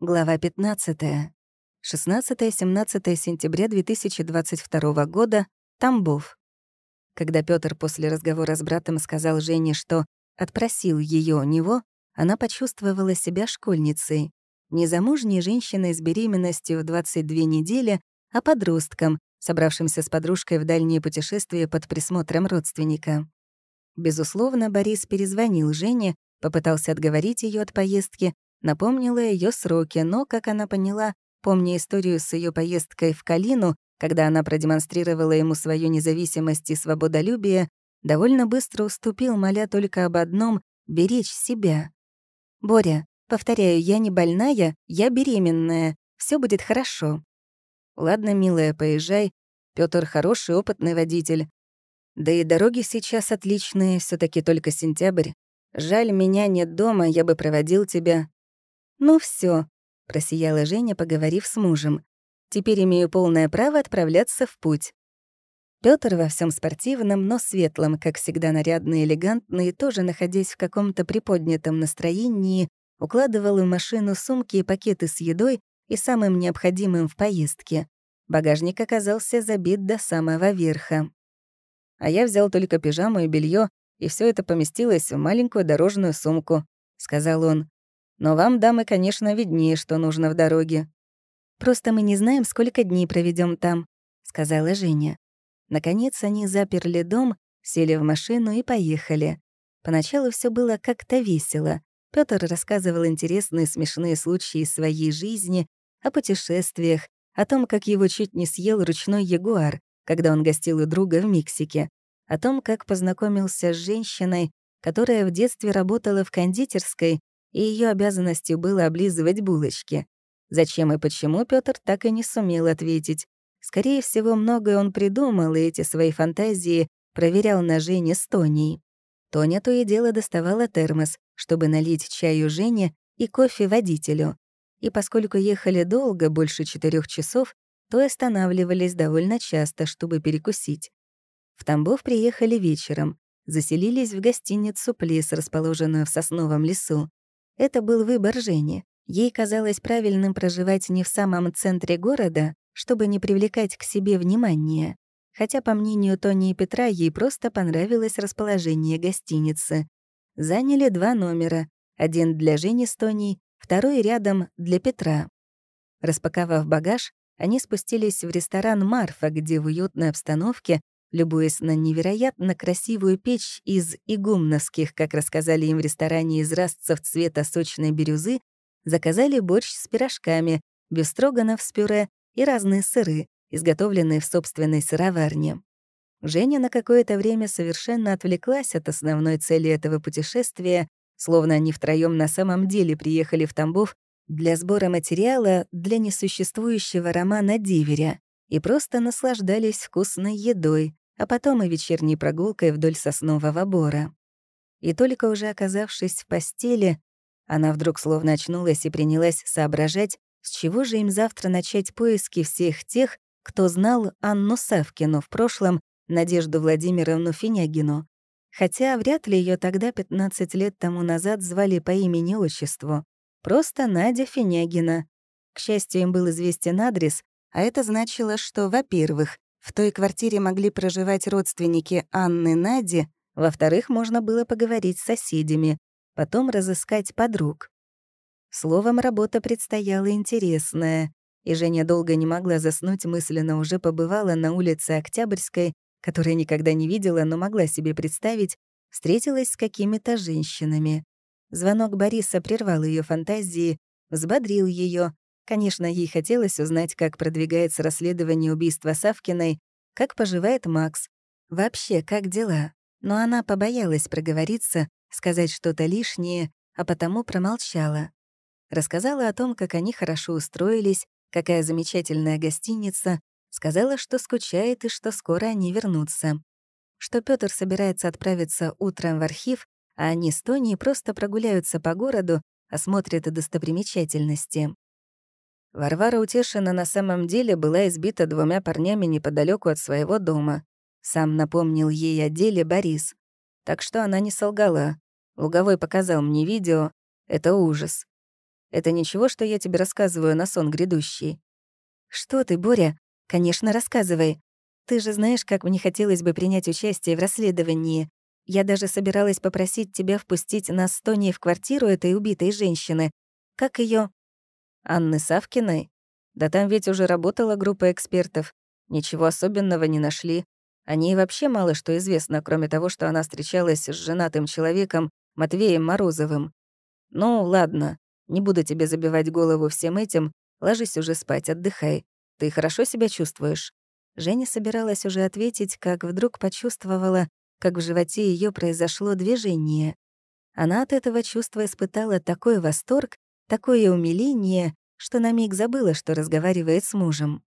Глава 15. 16-17 сентября 2022 года. Тамбов. Когда Пётр после разговора с братом сказал Жене, что отпросил ее у него, она почувствовала себя школьницей. Не замужней женщиной с беременностью в 22 недели, а подростком, собравшимся с подружкой в дальнее путешествие под присмотром родственника. Безусловно, Борис перезвонил Жене, попытался отговорить ее от поездки, напомнила ее сроки, но, как она поняла, помня историю с ее поездкой в Калину, когда она продемонстрировала ему свою независимость и свободолюбие, довольно быстро уступил, моля только об одном — беречь себя. «Боря, повторяю, я не больная, я беременная. Все будет хорошо». «Ладно, милая, поезжай. Пётр хороший, опытный водитель. Да и дороги сейчас отличные, все таки только сентябрь. Жаль, меня нет дома, я бы проводил тебя. «Ну все, просияла Женя, поговорив с мужем. «Теперь имею полное право отправляться в путь». Пётр во всем спортивном, но светлом, как всегда нарядный и элегантный, тоже находясь в каком-то приподнятом настроении, укладывал в машину сумки и пакеты с едой и самым необходимым в поездке. Багажник оказался забит до самого верха. А я взял только пижаму и белье, и все это поместилось в маленькую дорожную сумку, сказал он. Но вам, дамы, конечно, виднее, что нужно в дороге. Просто мы не знаем, сколько дней проведем там, сказала Женя. Наконец они заперли дом, сели в машину и поехали. Поначалу все было как-то весело. Пётр рассказывал интересные смешные случаи из своей жизни, о путешествиях, о том, как его чуть не съел ручной ягуар, когда он гостил у друга в Мексике, о том, как познакомился с женщиной, которая в детстве работала в кондитерской и ее обязанностью было облизывать булочки. Зачем и почему Пётр так и не сумел ответить. Скорее всего, многое он придумал, и эти свои фантазии проверял на Жене с Тоней. Тоня то и дело доставала термос, чтобы налить чаю Жене и кофе водителю. И поскольку ехали долго, больше четырех часов, то останавливались довольно часто, чтобы перекусить. В Тамбов приехали вечером, заселились в гостиницу «Плес», расположенную в сосновом лесу. Это был выбор Жени. Ей казалось правильным проживать не в самом центре города, чтобы не привлекать к себе внимания. Хотя, по мнению Тони и Петра, ей просто понравилось расположение гостиницы. Заняли два номера. Один для Жени с Тоней, второй рядом для Петра. Распаковав багаж, они спустились в ресторан «Марфа», где в уютной обстановке любуясь на невероятно красивую печь из игумновских, как рассказали им в ресторане из растцев цвета сочной бирюзы, заказали борщ с пирожками, бюстроганов с пюре и разные сыры, изготовленные в собственной сыроварне. Женя на какое-то время совершенно отвлеклась от основной цели этого путешествия, словно они втроём на самом деле приехали в Тамбов для сбора материала для несуществующего романа Диверя и просто наслаждались вкусной едой, а потом и вечерней прогулкой вдоль соснового бора. И только уже оказавшись в постели, она вдруг словно очнулась и принялась соображать, с чего же им завтра начать поиски всех тех, кто знал Анну Савкину в прошлом, Надежду Владимировну Финягину. Хотя вряд ли ее тогда, 15 лет тому назад, звали по имени-отчеству. Просто Надя Финягина. К счастью, им был известен адрес, а это значило, что, во-первых, в той квартире могли проживать родственники Анны Нади, во-вторых, можно было поговорить с соседями, потом разыскать подруг. Словом, работа предстояла интересная, и Женя долго не могла заснуть, мысленно уже побывала на улице Октябрьской, которую никогда не видела, но могла себе представить, встретилась с какими-то женщинами. Звонок Бориса прервал ее фантазии, взбодрил ее, Конечно, ей хотелось узнать, как продвигается расследование убийства Савкиной, как поживает Макс, вообще, как дела. Но она побоялась проговориться, сказать что-то лишнее, а потому промолчала. Рассказала о том, как они хорошо устроились, какая замечательная гостиница, сказала, что скучает и что скоро они вернутся. Что Пётр собирается отправиться утром в архив, а они с Тони просто прогуляются по городу, осмотрят достопримечательности. Варвара Утешина на самом деле была избита двумя парнями неподалеку от своего дома. Сам напомнил ей о деле Борис. Так что она не солгала. Луговой показал мне видео. Это ужас. Это ничего, что я тебе рассказываю на сон грядущий?» «Что ты, Боря? Конечно, рассказывай. Ты же знаешь, как мне хотелось бы принять участие в расследовании. Я даже собиралась попросить тебя впустить нас с Тони в квартиру этой убитой женщины. Как ее? Анны Савкиной? Да там ведь уже работала группа экспертов. Ничего особенного не нашли. О ней вообще мало что известно, кроме того, что она встречалась с женатым человеком Матвеем Морозовым. Ну, ладно, не буду тебе забивать голову всем этим. Ложись уже спать, отдыхай. Ты хорошо себя чувствуешь?» Женя собиралась уже ответить, как вдруг почувствовала, как в животе ее произошло движение. Она от этого чувства испытала такой восторг, такое умиление, что на миг забыла, что разговаривает с мужем.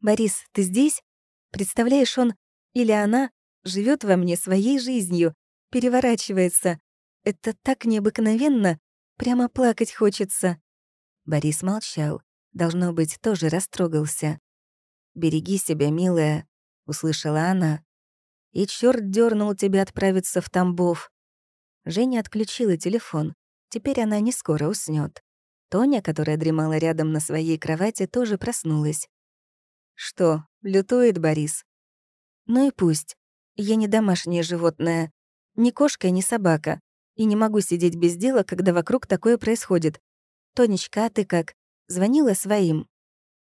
«Борис, ты здесь? Представляешь, он или она живет во мне своей жизнью, переворачивается. Это так необыкновенно, прямо плакать хочется». Борис молчал, должно быть, тоже растрогался. «Береги себя, милая», — услышала она. «И черт дернул тебя отправиться в Тамбов». Женя отключила телефон. Теперь она не скоро уснет. Тоня, которая дремала рядом на своей кровати, тоже проснулась. «Что, лютует Борис?» «Ну и пусть. Я не домашнее животное. Ни кошка, ни собака. И не могу сидеть без дела, когда вокруг такое происходит. Тонечка, а ты как? Звонила своим?»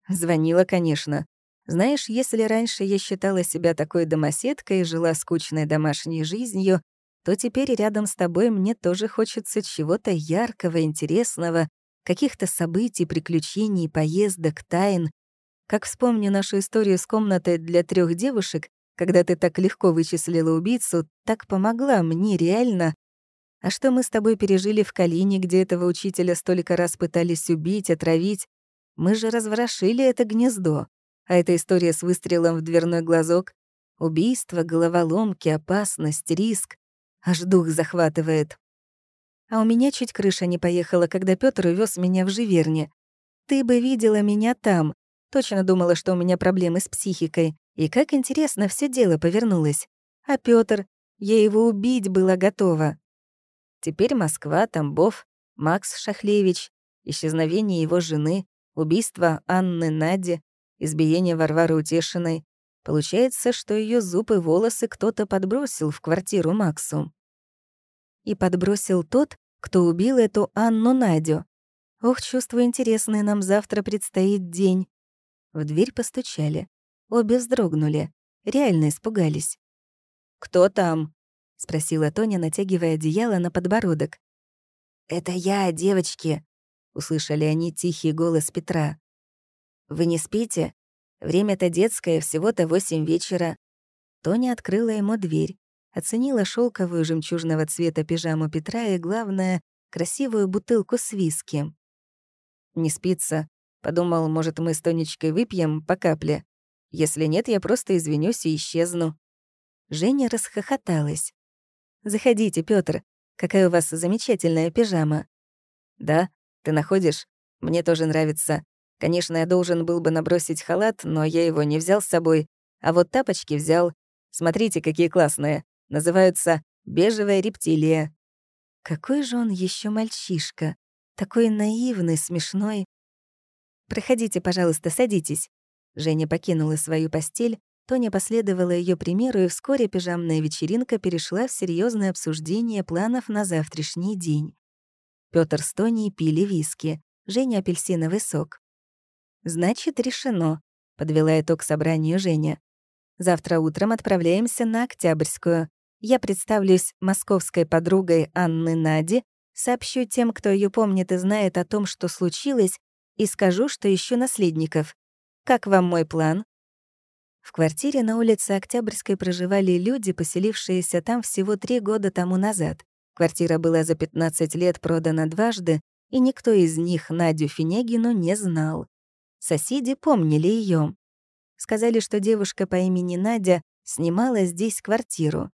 «Звонила, конечно. Знаешь, если раньше я считала себя такой домоседкой и жила скучной домашней жизнью, то теперь рядом с тобой мне тоже хочется чего-то яркого, интересного, каких-то событий, приключений, поездок, тайн. Как вспомню нашу историю с комнатой для трех девушек, когда ты так легко вычислила убийцу, так помогла мне реально. А что мы с тобой пережили в Калине, где этого учителя столько раз пытались убить, отравить? Мы же разворошили это гнездо. А эта история с выстрелом в дверной глазок — убийство, головоломки, опасность, риск. Аж дух захватывает. А у меня чуть крыша не поехала, когда Пётр увез меня в Живерне. Ты бы видела меня там. Точно думала, что у меня проблемы с психикой. И как интересно все дело повернулось. А Пётр, я его убить была готова. Теперь Москва, Тамбов, Макс Шахлевич, исчезновение его жены, убийство Анны Нади, избиение Варвары Утешиной. Получается, что ее зубы и волосы кто-то подбросил в квартиру Максу. И подбросил тот, кто убил эту Анну Надю. Ох, чувство интересное, нам завтра предстоит день. В дверь постучали. Обе вздрогнули. Реально испугались. «Кто там?» — спросила Тоня, натягивая одеяло на подбородок. «Это я, девочки», — услышали они тихий голос Петра. «Вы не спите? Время-то детское, всего-то восемь вечера». Тоня открыла ему дверь, оценила шелковую жемчужного цвета пижаму Петра и, главное, красивую бутылку с виски. «Не спится», — подумал, может, мы с Тонечкой выпьем по капле. Если нет, я просто извинюсь и исчезну. Женя расхохоталась. «Заходите, Пётр. Какая у вас замечательная пижама». «Да, ты находишь? Мне тоже нравится. Конечно, я должен был бы набросить халат, но я его не взял с собой. А вот тапочки взял. Смотрите, какие классные. Называются «бежевая рептилия». Какой же он еще мальчишка. Такой наивный, смешной. «Проходите, пожалуйста, садитесь». Женя покинула свою постель, Тоня последовала ее примеру, и вскоре пижамная вечеринка перешла в серьезное обсуждение планов на завтрашний день. Пётр с Тоней пили виски, Женя — апельсиновый сок. «Значит, решено», — подвела итог собранию Женя. «Завтра утром отправляемся на Октябрьскую. Я представлюсь московской подругой Анны Нади, сообщу тем, кто ее помнит и знает о том, что случилось, и скажу, что ищу наследников. Как вам мой план?» В квартире на улице Октябрьской проживали люди, поселившиеся там всего три года тому назад. Квартира была за 15 лет продана дважды, и никто из них Надю Финягину не знал. Соседи помнили ее. Сказали, что девушка по имени Надя снимала здесь квартиру.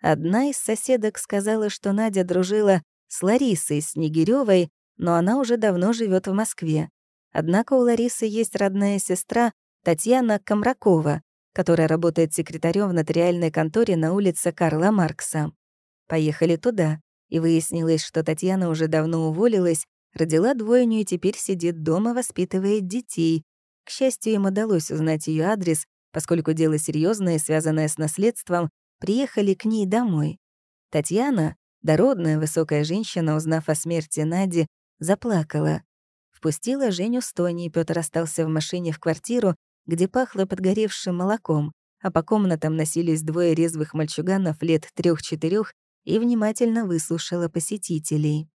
Одна из соседок сказала, что Надя дружила с Ларисой Снегирёвой, но она уже давно живет в Москве. Однако у Ларисы есть родная сестра Татьяна Комракова, которая работает секретарем в нотариальной конторе на улице Карла Маркса. Поехали туда, и выяснилось, что Татьяна уже давно уволилась, Родила двойню и теперь сидит дома, воспитывает детей. К счастью, им удалось узнать ее адрес, поскольку дело серьезное, связанное с наследством, приехали к ней домой. Татьяна, дородная высокая женщина, узнав о смерти Нади, заплакала. Впустила Женю с Тони, и Пётр остался в машине в квартиру, где пахло подгоревшим молоком, а по комнатам носились двое резвых мальчуганов лет трех-четырех и внимательно выслушала посетителей.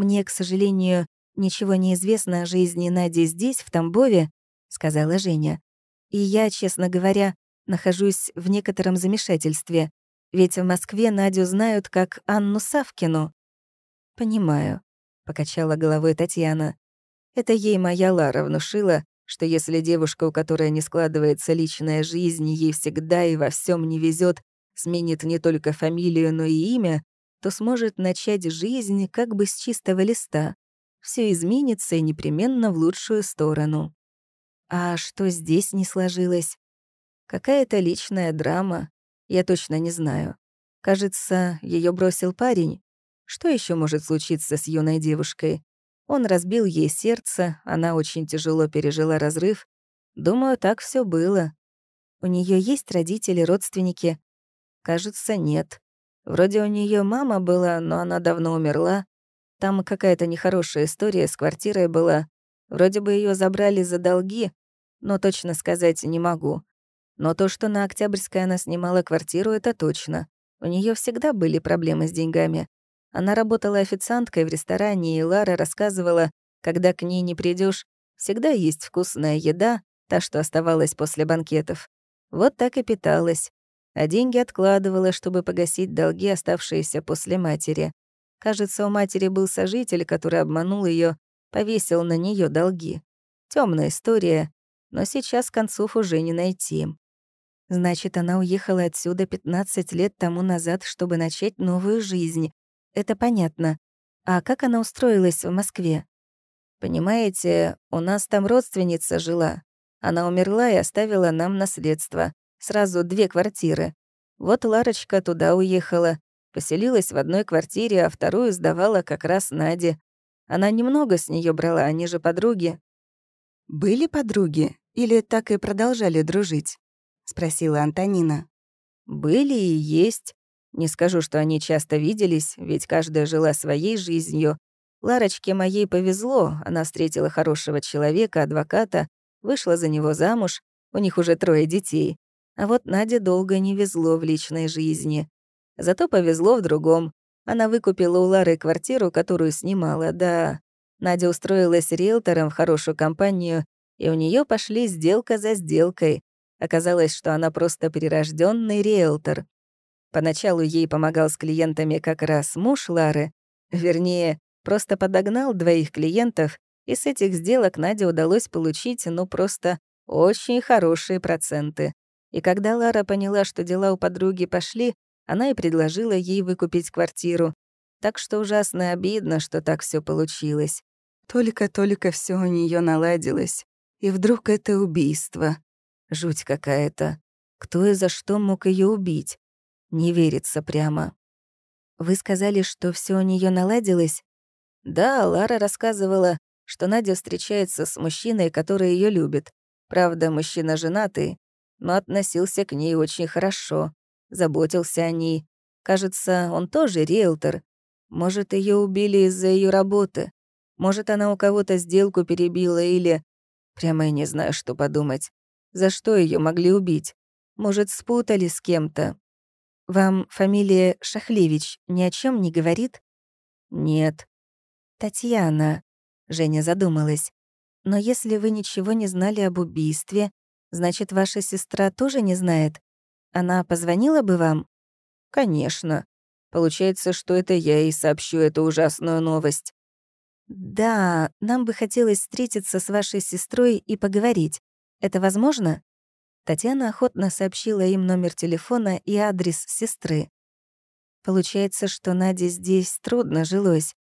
«Мне, к сожалению, ничего не известно о жизни Нади здесь, в Тамбове», — сказала Женя. «И я, честно говоря, нахожусь в некотором замешательстве, ведь в Москве Надю знают как Анну Савкину». «Понимаю», — покачала головой Татьяна. «Это ей моя Лара внушила, что если девушка, у которой не складывается личная жизнь, ей всегда и во всем не везет, сменит не только фамилию, но и имя, то сможет начать жизнь как бы с чистого листа. Все изменится и непременно в лучшую сторону. А что здесь не сложилось? Какая-то личная драма. Я точно не знаю. Кажется, ее бросил парень. Что еще может случиться с юной девушкой? Он разбил ей сердце, она очень тяжело пережила разрыв. Думаю, так все было. У нее есть родители, родственники? Кажется, нет. Вроде у нее мама была, но она давно умерла. Там какая-то нехорошая история с квартирой была. Вроде бы ее забрали за долги, но точно сказать не могу. Но то, что на Октябрьской она снимала квартиру, это точно. У нее всегда были проблемы с деньгами. Она работала официанткой в ресторане, и Лара рассказывала, когда к ней не придешь, всегда есть вкусная еда, та, что оставалась после банкетов. Вот так и питалась а деньги откладывала, чтобы погасить долги, оставшиеся после матери. Кажется, у матери был сожитель, который обманул ее, повесил на нее долги. Темная история, но сейчас концов уже не найти. Значит, она уехала отсюда 15 лет тому назад, чтобы начать новую жизнь. Это понятно. А как она устроилась в Москве? Понимаете, у нас там родственница жила. Она умерла и оставила нам наследство. Сразу две квартиры. Вот Ларочка туда уехала. Поселилась в одной квартире, а вторую сдавала как раз Наде. Она немного с нее брала, они же подруги. «Были подруги? Или так и продолжали дружить?» — спросила Антонина. «Были и есть. Не скажу, что они часто виделись, ведь каждая жила своей жизнью. Ларочке моей повезло, она встретила хорошего человека, адвоката, вышла за него замуж, у них уже трое детей. А вот Наде долго не везло в личной жизни. Зато повезло в другом. Она выкупила у Лары квартиру, которую снимала, да. Надя устроилась риэлтором в хорошую компанию, и у нее пошли сделка за сделкой. Оказалось, что она просто перерожденный риэлтор. Поначалу ей помогал с клиентами как раз муж Лары, вернее, просто подогнал двоих клиентов, и с этих сделок Наде удалось получить, ну, просто очень хорошие проценты. И когда Лара поняла, что дела у подруги пошли, она и предложила ей выкупить квартиру. Так что ужасно обидно, что так все получилось. Только-только все у нее наладилось. И вдруг это убийство. Жуть какая-то. Кто и за что мог ее убить? Не верится прямо. Вы сказали, что все у нее наладилось? Да, Лара рассказывала, что Надя встречается с мужчиной, который ее любит. Правда, мужчина женатый, но относился к ней очень хорошо, заботился о ней. Кажется, он тоже риэлтор. Может, ее убили из-за ее работы. Может, она у кого-то сделку перебила или... Прямо я не знаю, что подумать. За что ее могли убить? Может, спутали с кем-то? Вам фамилия Шахлевич ни о чем не говорит? Нет. Татьяна. Женя задумалась. Но если вы ничего не знали об убийстве, Значит, ваша сестра тоже не знает? Она позвонила бы вам? Конечно. Получается, что это я ей сообщу эту ужасную новость. Да, нам бы хотелось встретиться с вашей сестрой и поговорить. Это возможно? Татьяна охотно сообщила им номер телефона и адрес сестры. Получается, что Наде здесь трудно жилось.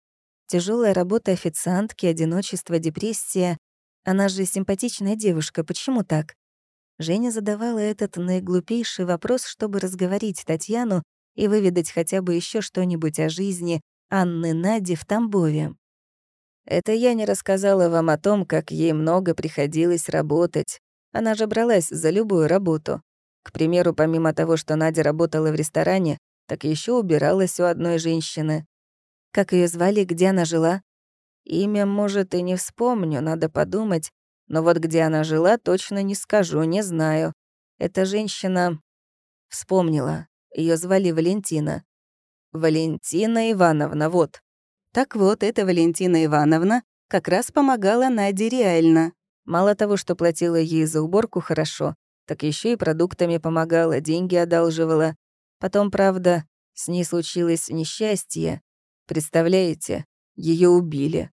Тяжелая работа официантки, одиночество, депрессия. Она же симпатичная девушка, почему так? Женя задавала этот наиглупейший вопрос, чтобы разговорить Татьяну и выведать хотя бы еще что-нибудь о жизни Анны Нади в Тамбове. Это я не рассказала вам о том, как ей много приходилось работать. Она же бралась за любую работу. К примеру, помимо того, что Надя работала в ресторане, так еще убиралась у одной женщины. Как ее звали, где она жила? Имя, может, и не вспомню, надо подумать. Но вот где она жила, точно не скажу, не знаю. Эта женщина... Вспомнила. Ее звали Валентина. Валентина Ивановна, вот. Так вот, эта Валентина Ивановна как раз помогала Наде реально. Мало того, что платила ей за уборку хорошо, так еще и продуктами помогала, деньги одалживала. Потом, правда, с ней случилось несчастье. Представляете, ее убили.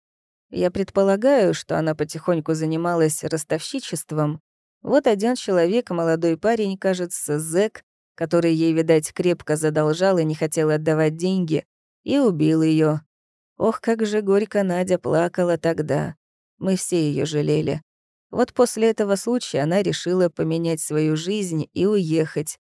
Я предполагаю, что она потихоньку занималась ростовщичеством. Вот один человек, молодой парень, кажется, зэк, который ей, видать, крепко задолжал и не хотел отдавать деньги, и убил ее. Ох, как же горько Надя плакала тогда. Мы все ее жалели. Вот после этого случая она решила поменять свою жизнь и уехать.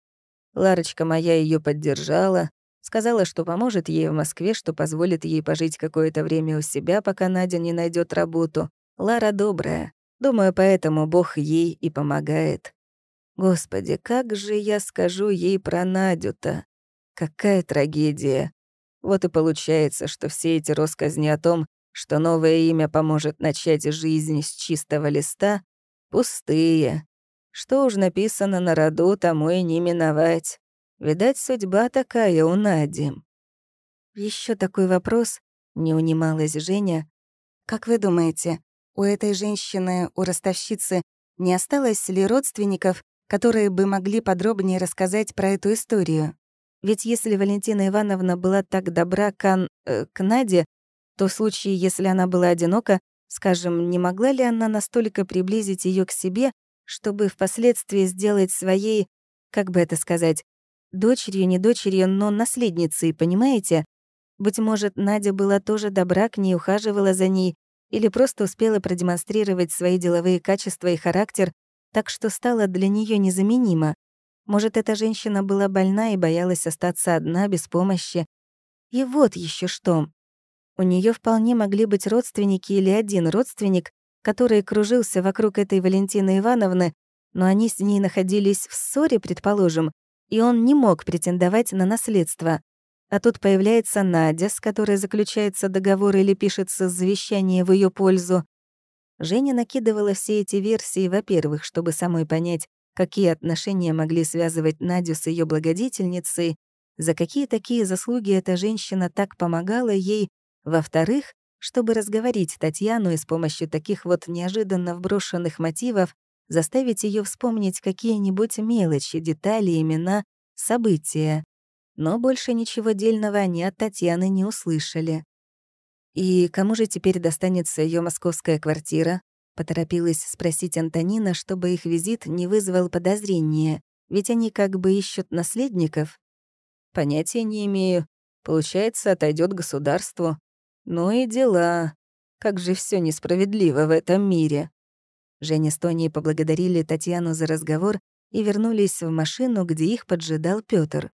Ларочка моя ее поддержала, сказала, что поможет ей в Москве, что позволит ей пожить какое-то время у себя, пока Надя не найдет работу. Лара добрая. Думаю, поэтому Бог ей и помогает. Господи, как же я скажу ей про Надю-то? Какая трагедия. Вот и получается, что все эти россказни о том, что новое имя поможет начать жизнь с чистого листа, пустые. Что уж написано на роду, тому и не миновать. Видать, судьба такая у Нади. Еще такой вопрос, не унималась Женя. Как вы думаете, у этой женщины, у ростовщицы, не осталось ли родственников, которые бы могли подробнее рассказать про эту историю? Ведь если Валентина Ивановна была так добра к, э, к Наде, то в случае, если она была одинока, скажем, не могла ли она настолько приблизить ее к себе, чтобы впоследствии сделать своей, как бы это сказать, дочерью, не дочерью, но наследницей, понимаете? Быть может, Надя была тоже добра к ней, ухаживала за ней, или просто успела продемонстрировать свои деловые качества и характер, так что стала для нее незаменима. Может, эта женщина была больна и боялась остаться одна, без помощи. И вот еще что. У нее вполне могли быть родственники или один родственник, который кружился вокруг этой Валентины Ивановны, но они с ней находились в ссоре, предположим, и он не мог претендовать на наследство. А тут появляется Надя, с которой заключается договор или пишется завещание в ее пользу. Женя накидывала все эти версии, во-первых, чтобы самой понять, какие отношения могли связывать Надю с ее благодетельницей, за какие такие заслуги эта женщина так помогала ей, во-вторых, чтобы разговорить Татьяну и с помощью таких вот неожиданно вброшенных мотивов заставить ее вспомнить какие-нибудь мелочи, детали, имена, события. Но больше ничего дельного они от Татьяны не услышали. «И кому же теперь достанется ее московская квартира?» Поторопилась спросить Антонина, чтобы их визит не вызвал подозрения, ведь они как бы ищут наследников. Понятия не имею. Получается, отойдет государству. Ну и дела. Как же все несправедливо в этом мире. Женя с Тоней поблагодарили Татьяну за разговор и вернулись в машину, где их поджидал Пётр.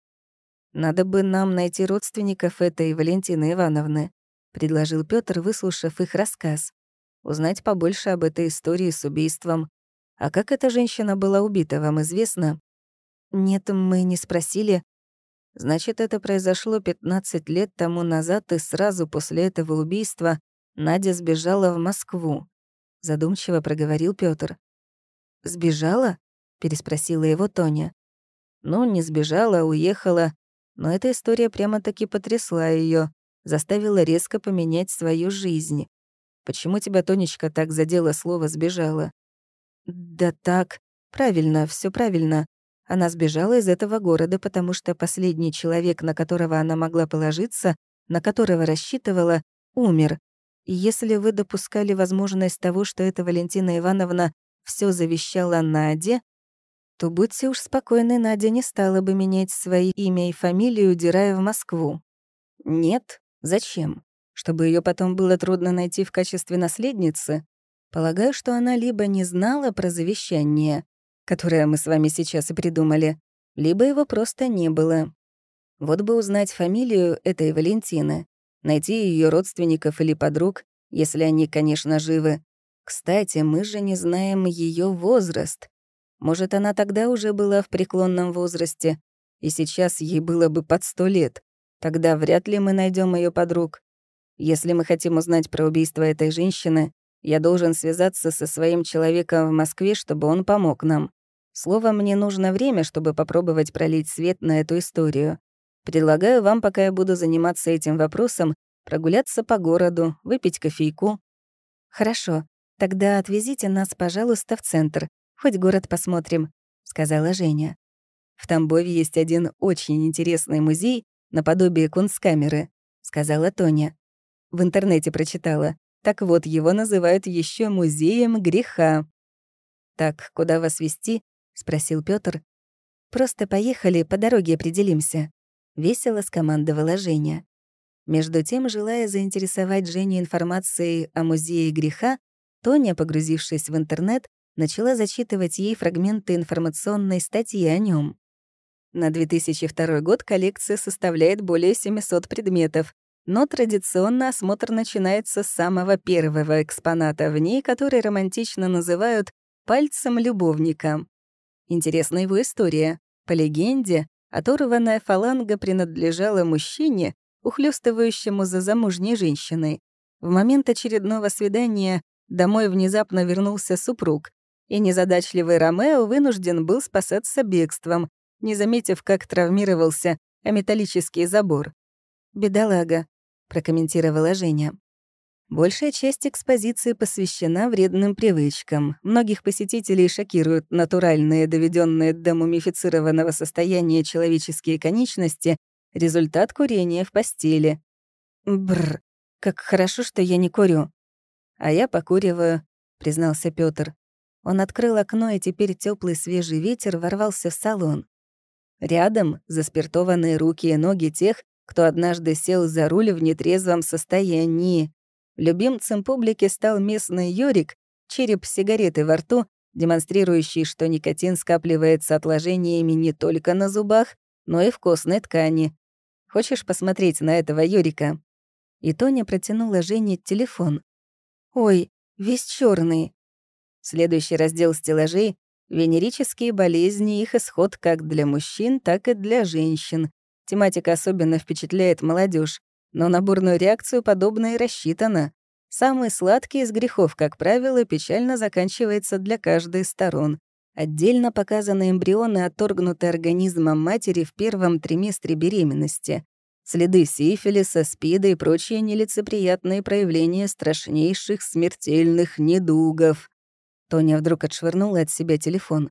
«Надо бы нам найти родственников этой Валентины Ивановны», — предложил Пётр, выслушав их рассказ узнать побольше об этой истории с убийством. А как эта женщина была убита, вам известно? Нет, мы не спросили. Значит, это произошло 15 лет тому назад, и сразу после этого убийства Надя сбежала в Москву. Задумчиво проговорил Пётр. «Сбежала?» — переспросила его Тоня. «Ну, не сбежала, а уехала. Но эта история прямо-таки потрясла ее, заставила резко поменять свою жизнь. Почему тебя, Тонечка, так задело слово «сбежала»?» «Да так. Правильно, все правильно. Она сбежала из этого города, потому что последний человек, на которого она могла положиться, на которого рассчитывала, умер. Если вы допускали возможность того, что эта Валентина Ивановна все завещала Наде, то будьте уж спокойны, Надя не стала бы менять свои имя и фамилию, удирая в Москву. Нет, зачем? чтобы ее потом было трудно найти в качестве наследницы, полагаю, что она либо не знала про завещание, которое мы с вами сейчас и придумали, либо его просто не было. Вот бы узнать фамилию этой Валентины, найти ее родственников или подруг Если они, конечно, живы. Кстати, мы же не знаем ее возраст. Может, она тогда уже была в преклонном возрасте, и сейчас ей было бы под сто лет. Тогда вряд ли мы найдем ее подруг. Если мы хотим узнать про убийство этой женщины, я должен связаться со своим человеком в Москве, чтобы он помог нам. Словом, мне нужно время, чтобы попробовать пролить свет на эту историю. Предлагаю вам, пока я буду заниматься этим вопросом, прогуляться по городу, выпить кофейку. Хорошо, тогда отвезите нас, пожалуйста, в центр. Хоть город посмотрим, сказала Женя. В Тамбове есть один очень интересный музей наподобие кунсткамеры, сказала Тоня. В интернете прочитала. Так вот, его называют еще музеем греха. Так, куда вас вести? спросил Пётр. Просто поехали, по дороге определимся, весело скомандовала Женя. Между тем, желая заинтересовать Женю информацией о музее греха, Тоня, погрузившись в интернет, начала зачитывать ей фрагменты информационной статьи о нем. На 2002 год коллекция составляет более 700 предметов, но традиционно осмотр начинается с самого первого экспоната в ней, который романтично называют «пальцем любовника». Интересна его история. По легенде, оторванная фаланга принадлежала мужчине, ухлёстывающему за замужней женщиной. В момент очередного свидания домой внезапно вернулся супруг, и незадачливый Ромео вынужден был спасаться бегством, не заметив, как травмировался о металлический забор. «Бедолага», — прокомментировала Женя. Большая часть экспозиции посвящена вредным привычкам. Многих посетителей шокируют натуральные, доведенные до мумифицированного состояния человеческие конечности, результат курения в постели. Бр, как хорошо, что я не курю. А я покуриваю, признался Пётр. Он открыл окно, и теперь теплый свежий ветер ворвался в салон. Рядом заспиртованные руки и ноги тех, кто однажды сел за руль в нетрезвом состоянии. Любимцем публики стал местный Йорик, череп сигареты во рту, демонстрирующий, что никотин скапливается отложениями не только на зубах, но и в костной ткани. Хочешь посмотреть на этого Юрика?» И Тоня протянула Жене телефон. «Ой, весь черный. Следующий раздел стеллажей — венерические болезни и их исход как для мужчин, так и для женщин. Тематика особенно впечатляет молодежь. Но на бурную реакцию подобное и рассчитано. Самый сладкий из грехов, как правило, печально заканчивается для каждой из сторон. Отдельно показаны эмбрионы, отторгнутые организмом матери в первом триместре беременности. Следы сифилиса, спида и прочие нелицеприятные проявления страшнейших смертельных недугов. Тоня вдруг отшвырнула от себя телефон.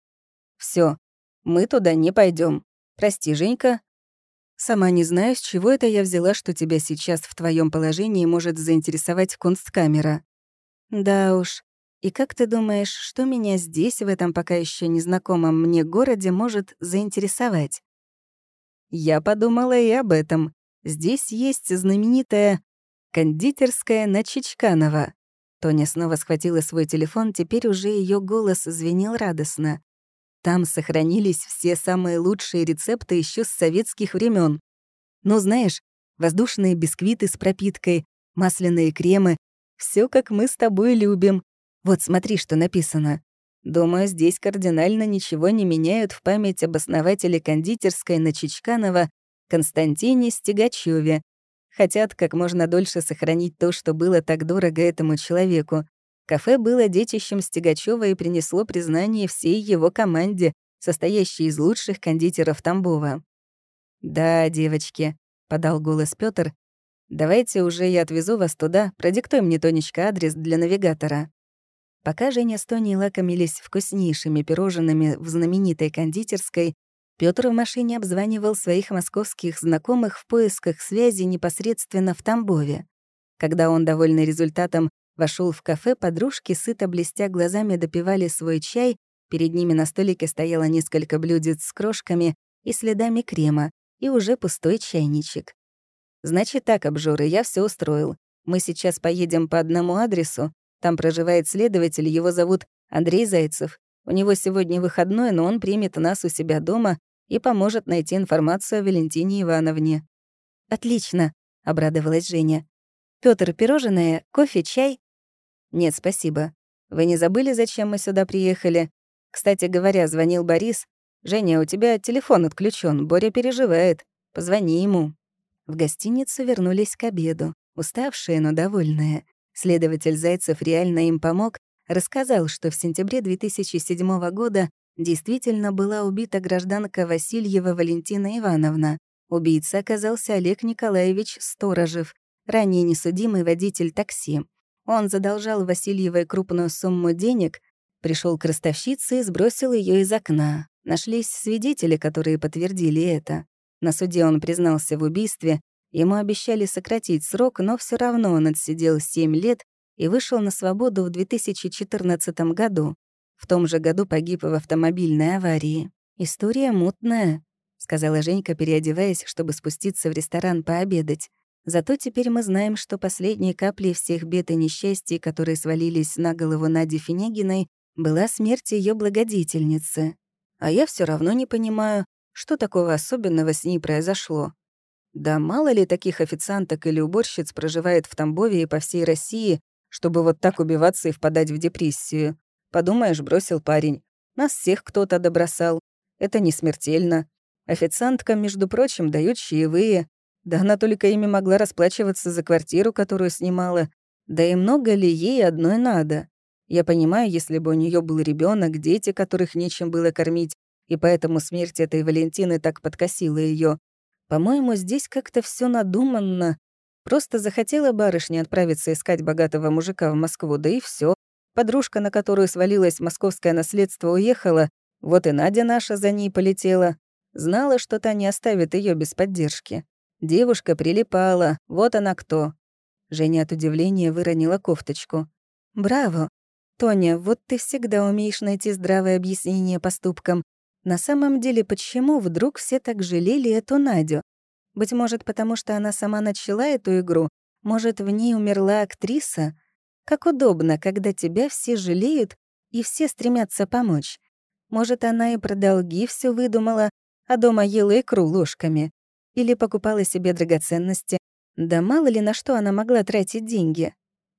Все, мы туда не пойдем. Прости, Женька, Сама не знаю, с чего это я взяла, что тебя сейчас в твоем положении может заинтересовать кунсткамера. Да уж. И как ты думаешь, что меня здесь, в этом пока еще незнакомом мне городе, может заинтересовать? Я подумала и об этом. Здесь есть знаменитая кондитерская на Чичканова. Тоня снова схватила свой телефон, теперь уже ее голос звенел радостно. Там сохранились все самые лучшие рецепты еще с советских времен. Ну, знаешь, воздушные бисквиты с пропиткой, масляные кремы. все как мы с тобой любим. Вот смотри, что написано. Думаю, здесь кардинально ничего не меняют в память об основателе кондитерской на Чичканова Константине Стегачеве. Хотят как можно дольше сохранить то, что было так дорого этому человеку. Кафе было детищем Стегачева и принесло признание всей его команде, состоящей из лучших кондитеров Тамбова. «Да, девочки», — подал голос Пётр, «давайте уже я отвезу вас туда, продиктуй мне, Тонечка, адрес для навигатора». Пока Женя с Тоней лакомились вкуснейшими пирожными в знаменитой кондитерской, Пётр в машине обзванивал своих московских знакомых в поисках связи непосредственно в Тамбове. Когда он, довольный результатом, Вошел в кафе, подружки, сыто блестя глазами, допивали свой чай, перед ними на столике стояло несколько блюдец с крошками и следами крема, и уже пустой чайничек. «Значит так, обжоры, я все устроил. Мы сейчас поедем по одному адресу. Там проживает следователь, его зовут Андрей Зайцев. У него сегодня выходной, но он примет нас у себя дома и поможет найти информацию о Валентине Ивановне». «Отлично», — обрадовалась Женя. Пётр, пирожное, кофе, чай?» «Нет, спасибо. Вы не забыли, зачем мы сюда приехали? Кстати говоря, звонил Борис. Женя, у тебя телефон отключен. Боря переживает. Позвони ему». В гостиницу вернулись к обеду, уставшие, но довольные. Следователь Зайцев реально им помог, рассказал, что в сентябре 2007 года действительно была убита гражданка Васильева Валентина Ивановна. Убийца оказался Олег Николаевич Сторожев, ранее несудимый водитель такси. Он задолжал Васильевой крупную сумму денег, пришел к ростовщице и сбросил ее из окна. Нашлись свидетели, которые подтвердили это. На суде он признался в убийстве, ему обещали сократить срок, но все равно он отсидел 7 лет и вышел на свободу в 2014 году. В том же году погиб в автомобильной аварии. «История мутная», — сказала Женька, переодеваясь, чтобы спуститься в ресторан пообедать. Зато теперь мы знаем, что последней каплей всех бед и несчастий, которые свалились на голову Нади Финягиной, была смерть ее благодетельницы. А я все равно не понимаю, что такого особенного с ней произошло. Да мало ли таких официанток или уборщиц проживает в Тамбове и по всей России, чтобы вот так убиваться и впадать в депрессию. Подумаешь, бросил парень. Нас всех кто-то добросал. Это не смертельно. Официанткам, между прочим, дают чаевые, да она только ими могла расплачиваться за квартиру, которую снимала. Да и много ли ей одной надо? Я понимаю, если бы у нее был ребенок, дети, которых нечем было кормить, и поэтому смерть этой Валентины так подкосила ее. По-моему, здесь как-то все надуманно. Просто захотела барышня отправиться искать богатого мужика в Москву, да и все. Подружка, на которую свалилось московское наследство, уехала, вот и Надя наша за ней полетела. Знала, что та не оставит ее без поддержки. Девушка прилипала, вот она кто. Женя от удивления выронила кофточку. «Браво! Тоня, вот ты всегда умеешь найти здравое объяснение поступкам. На самом деле, почему вдруг все так жалели эту Надю? Быть может, потому что она сама начала эту игру? Может, в ней умерла актриса? Как удобно, когда тебя все жалеют и все стремятся помочь. Может, она и про долги все выдумала, а дома ела икру ложками. Или покупала себе драгоценности. Да мало ли на что она могла тратить деньги.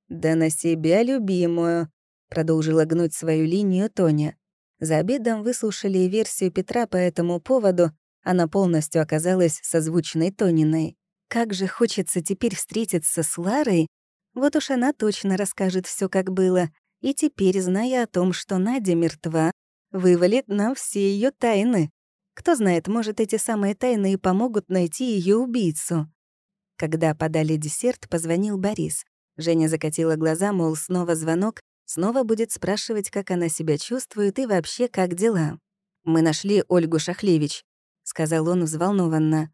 «Да на себя любимую», — продолжила гнуть свою линию Тоня. За обедом выслушали версию Петра по этому поводу, она полностью оказалась созвучной Тониной. Как же хочется теперь встретиться с Ларой. Вот уж она точно расскажет все, как было. И теперь, зная о том, что Надя мертва, вывалит нам все ее тайны. Кто знает, может, эти самые тайны и помогут найти ее убийцу. Когда подали десерт, позвонил Борис. Женя закатила глаза, мол, снова звонок, снова будет спрашивать, как она себя чувствует и вообще, как дела. «Мы нашли Ольгу Шахлевич», — сказал он взволнованно.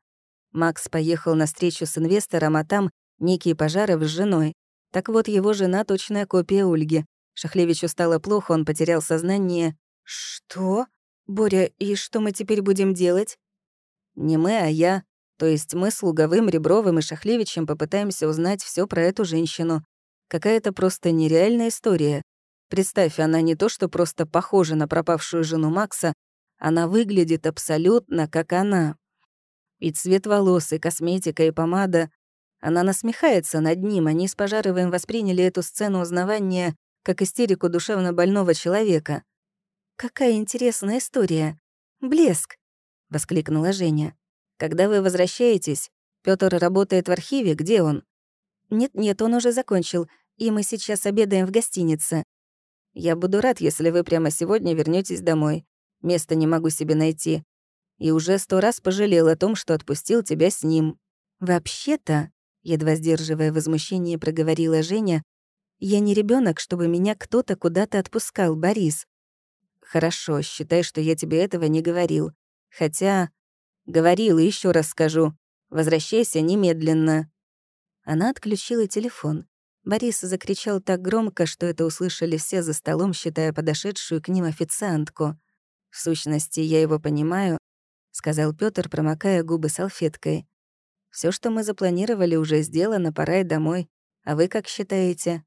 Макс поехал на встречу с инвестором, а там некий Пожаров с женой. Так вот, его жена — точная копия Ольги. Шахлевичу стало плохо, он потерял сознание. «Что?» «Боря, и что мы теперь будем делать?» «Не мы, а я. То есть мы с Луговым, Ребровым и Шахлевичем попытаемся узнать все про эту женщину. Какая-то просто нереальная история. Представь, она не то что просто похожа на пропавшую жену Макса, она выглядит абсолютно как она. И цвет волос, и косметика, и помада. Она насмехается над ним, они с Пожаровым восприняли эту сцену узнавания как истерику душевно больного человека. «Какая интересная история! Блеск!» — воскликнула Женя. «Когда вы возвращаетесь, Пётр работает в архиве, где он?» «Нет-нет, он уже закончил, и мы сейчас обедаем в гостинице». «Я буду рад, если вы прямо сегодня вернётесь домой. Места не могу себе найти. И уже сто раз пожалел о том, что отпустил тебя с ним». «Вообще-то», — едва сдерживая возмущение, проговорила Женя, «я не ребёнок, чтобы меня кто-то куда-то отпускал, Борис. Хорошо, считай, что я тебе этого не говорил. Хотя... Говорил и еще раз скажу. Возвращайся немедленно. Она отключила телефон. Борис закричал так громко, что это услышали все за столом, считая подошедшую к ним официантку. «В сущности, я его понимаю», — сказал Пётр, промокая губы салфеткой. Все, что мы запланировали, уже сделано, пора и домой. А вы как считаете?»